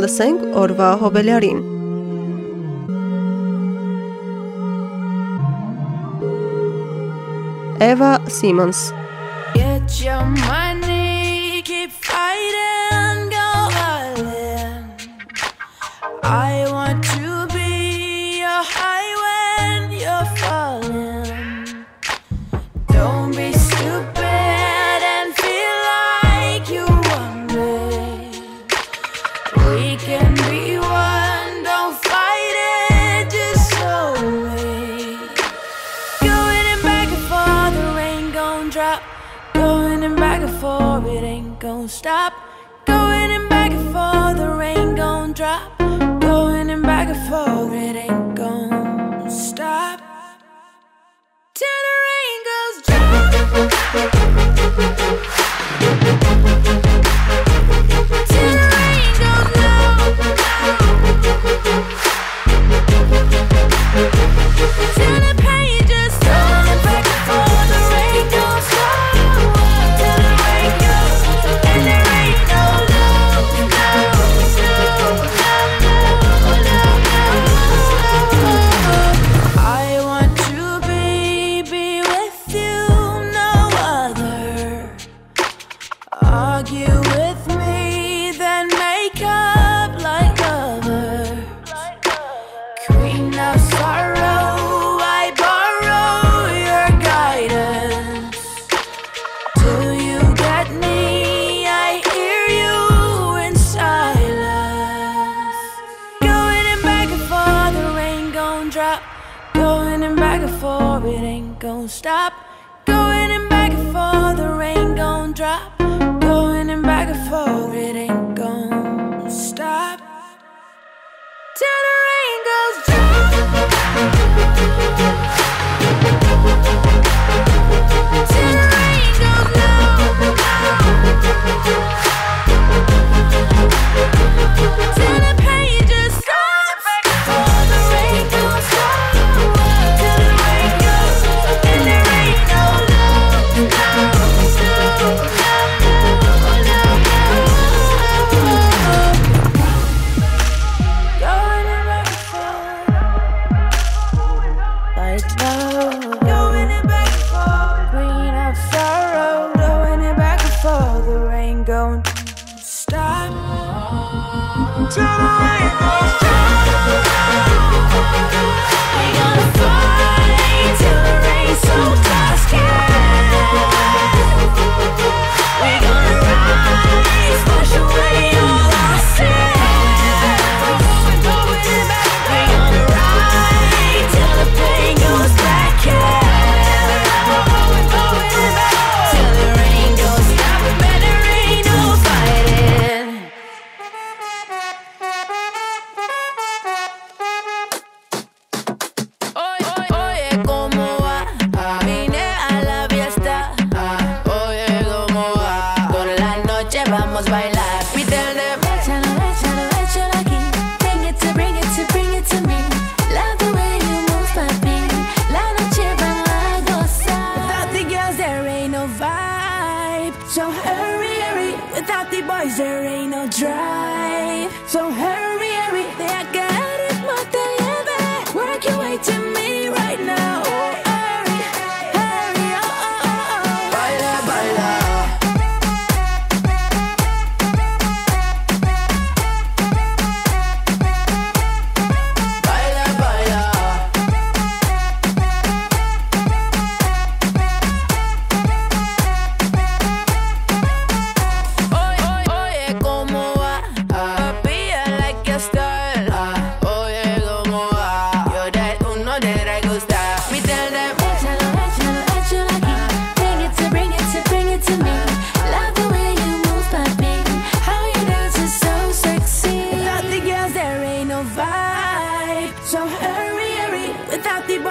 Լսենք օրվա հոբելարին։ Эва Симмонс. Get your money. back and forth, it ain't gonna stop. Going and back and forth, the rain gonna drop. Going and back and forth, it ain't gonna stop. Till the rain goes. Till the pain for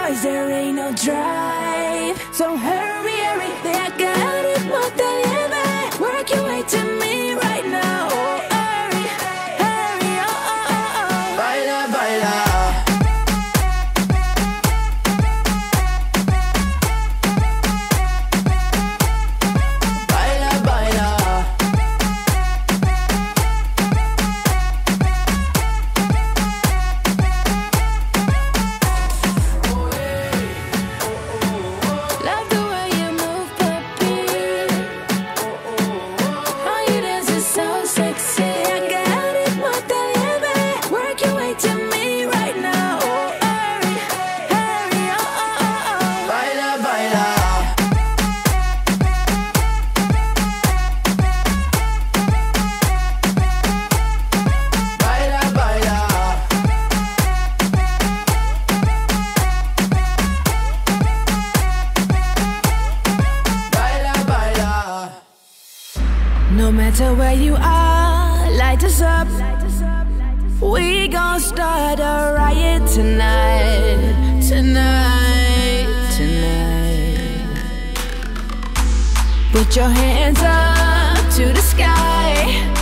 cause there ain't no drive. So hurry, hurry, there, got. Put your hands up to the sky.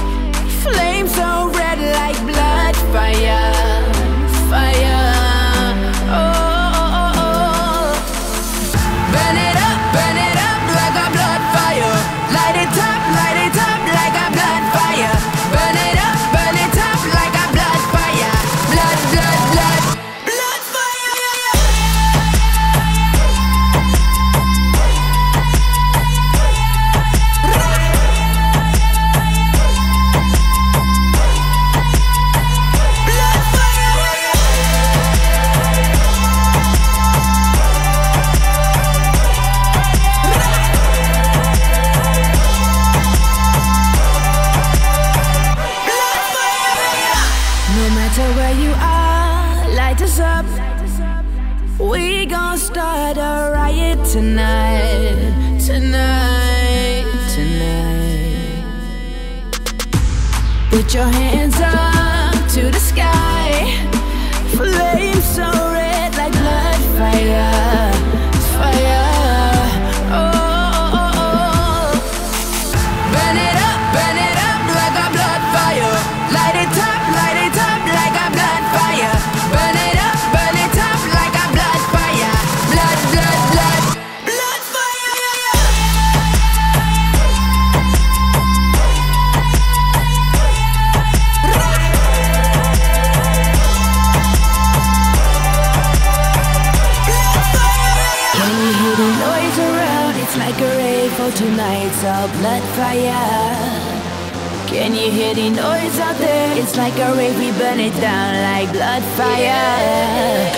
fire.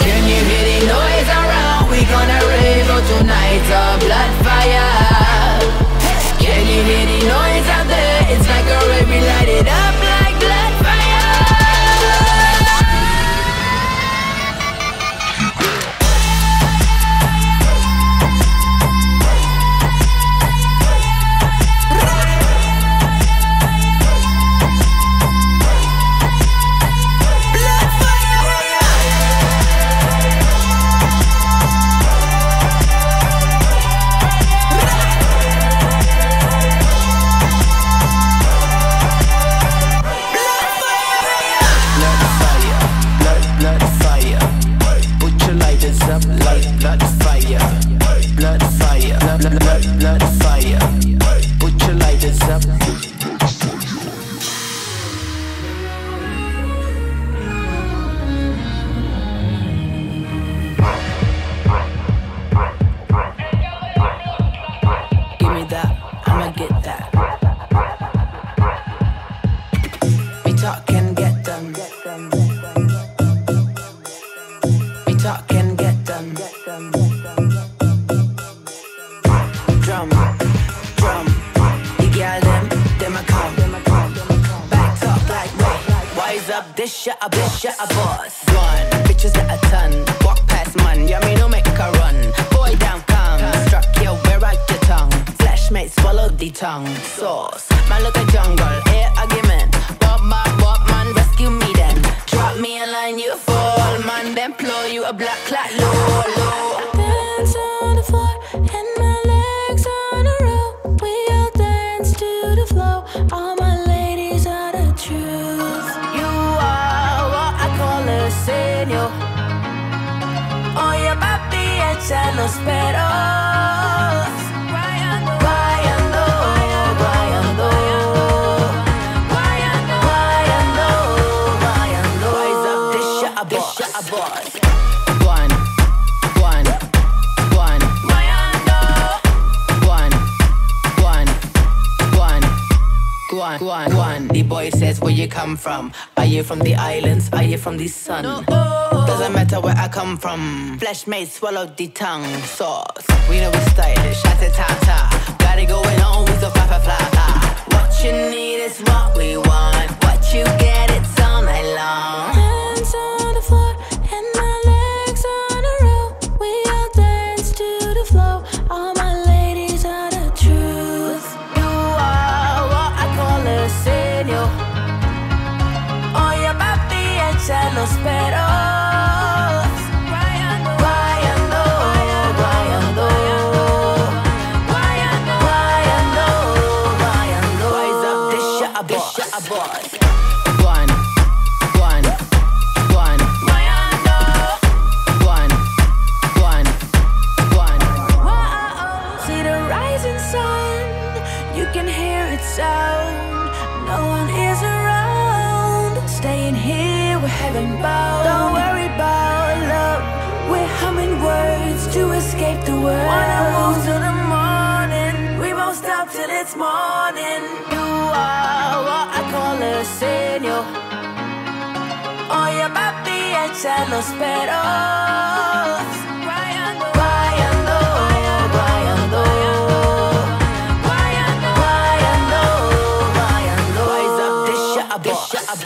Can you hear the noise around? We gonna rave all tonight. Our blood. Drum, drum, the girl them, them a come. Back up like wait, wise up, this shit up, this shit up. ya no espero. says where you come from. Are you from the islands? Are you from the sun? No, oh. Doesn't matter where I come from. Flesh made swallowed the tongue. Sauce. We know we stylish at the time.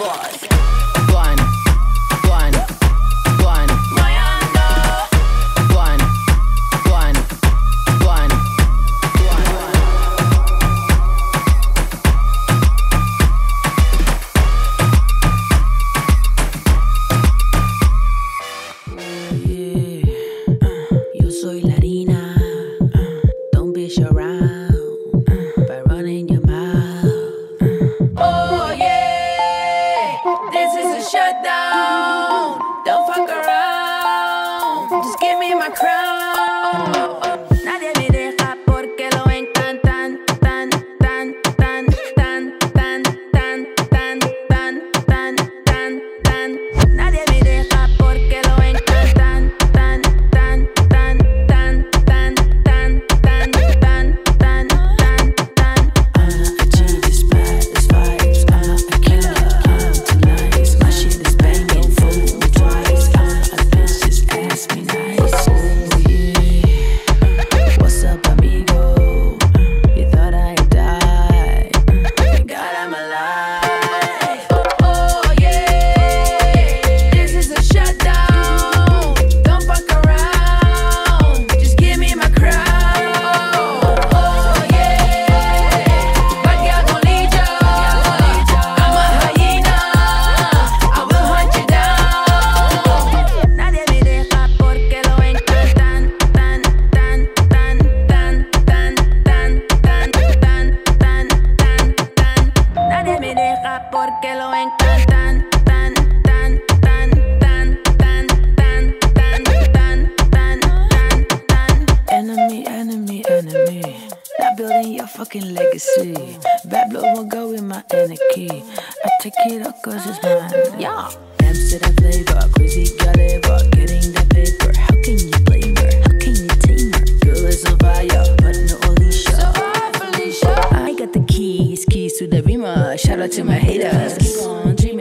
boss. in your fucking legacy. Bad blood will go in my anarchy. I take it up cause it's mine. Yeah. Amsterdam flavor, crazy caliber, getting that paper. How can you blame her? How can you tame her? Girl is on fire, but no Alicia. Survive, Alicia. I got the keys, keys to the remote. Shout out to my haters. Keep on dreaming.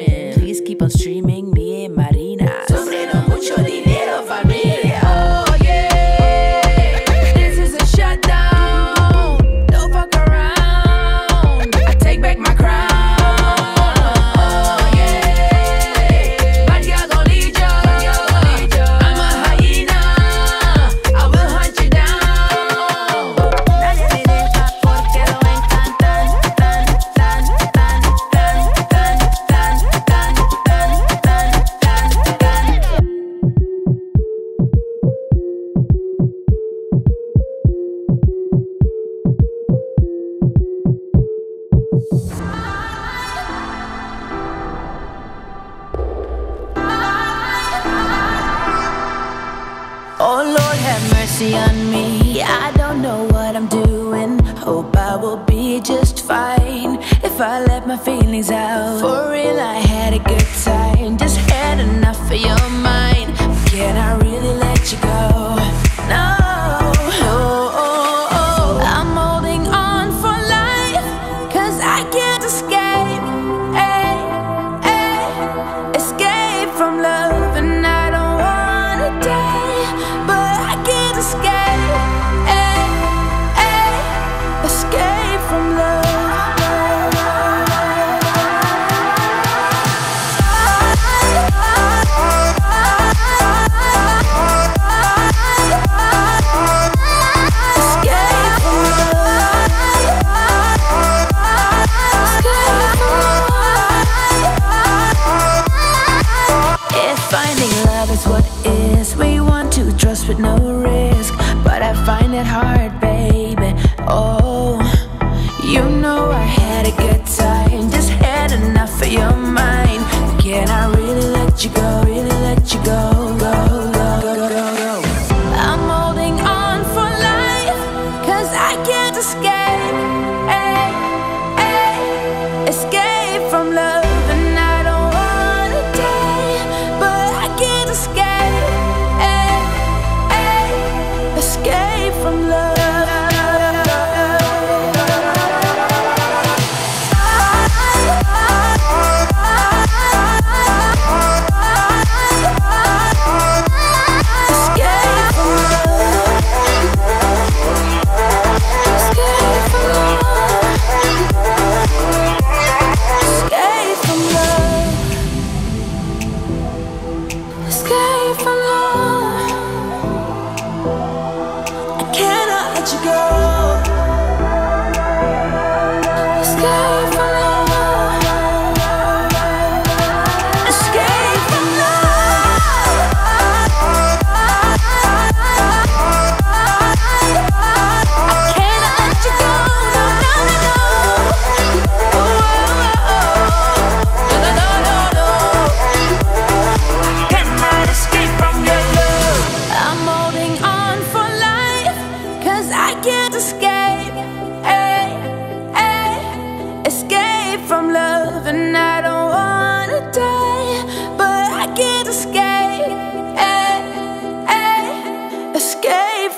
feelings out. For real, I had a good time. Just had enough of your mind. Can I really let you go?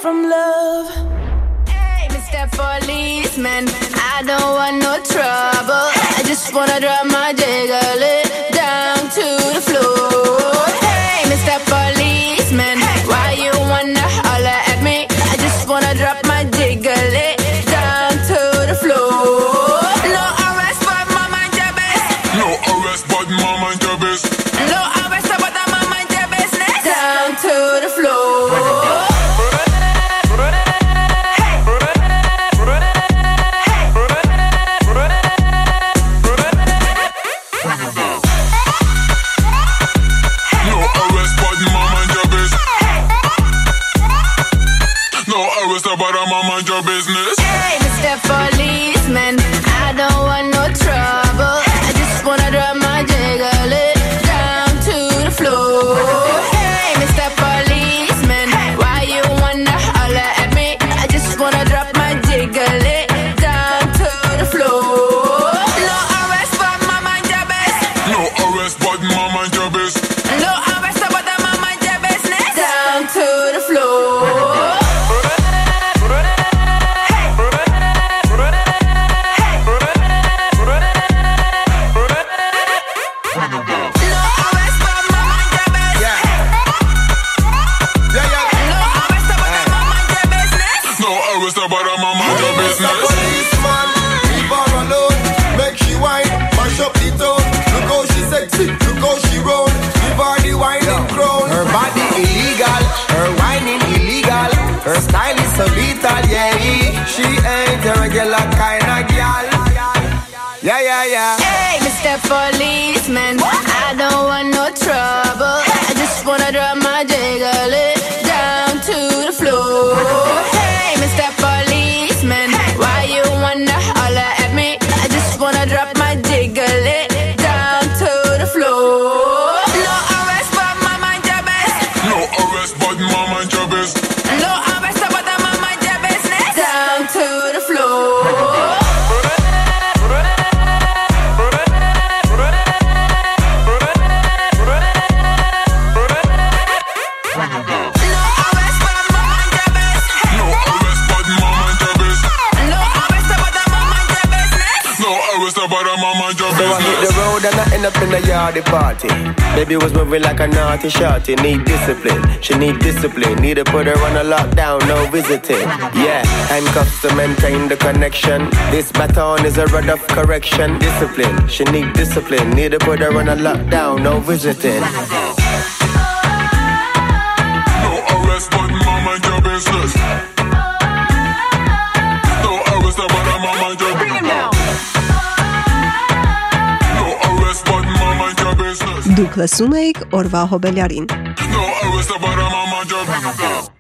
from love. Hey, Mr. Policeman, I don't want no trouble. I just wanna drop mama mind your business. waist up on a mama So business. I hit the road and I end up in the yardy party. Baby was moving like a naughty shorty. Need discipline, she need discipline. Need to put her on a lockdown, no visiting. Yeah, handcuffs to maintain the connection. This baton is a rod of correction. Discipline, she need discipline. Need to put her on a lockdown, no visiting. No arrest but mama job business. Դուք լսում էիք Օրվա Հոբելյարին։ No, I was about my job.